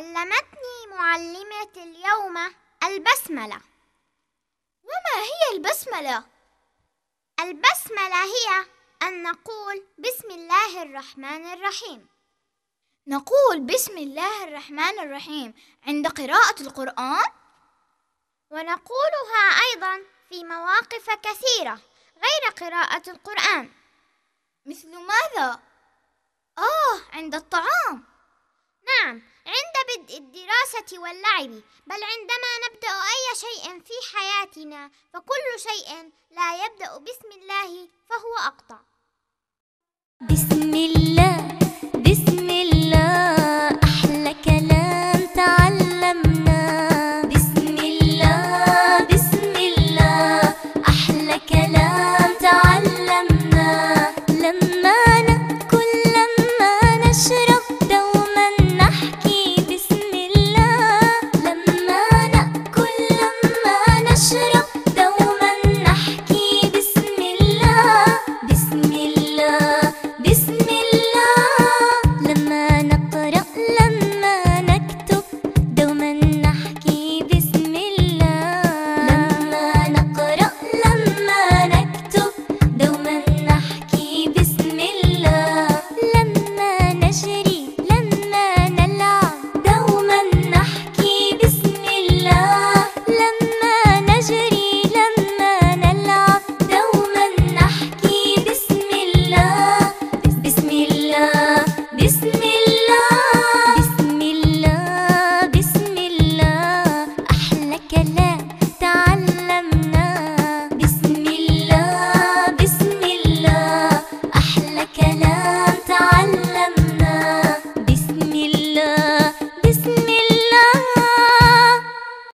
علمتني معلمة اليوم البسملة. وما هي البسملة؟ البسملة هي أن نقول بسم الله الرحمن الرحيم. نقول بسم الله الرحمن الرحيم عند قراءة القرآن؟ ونقولها أيضا في مواقف كثيرة غير قراءة القرآن. مثل ماذا؟ آه عند الطعام. نعم بدء الدراسة واللعب بل عندما نبدأ أي شيء في حياتنا فكل شيء لا يبدأ بسم الله فهو أقطع. بسم الله.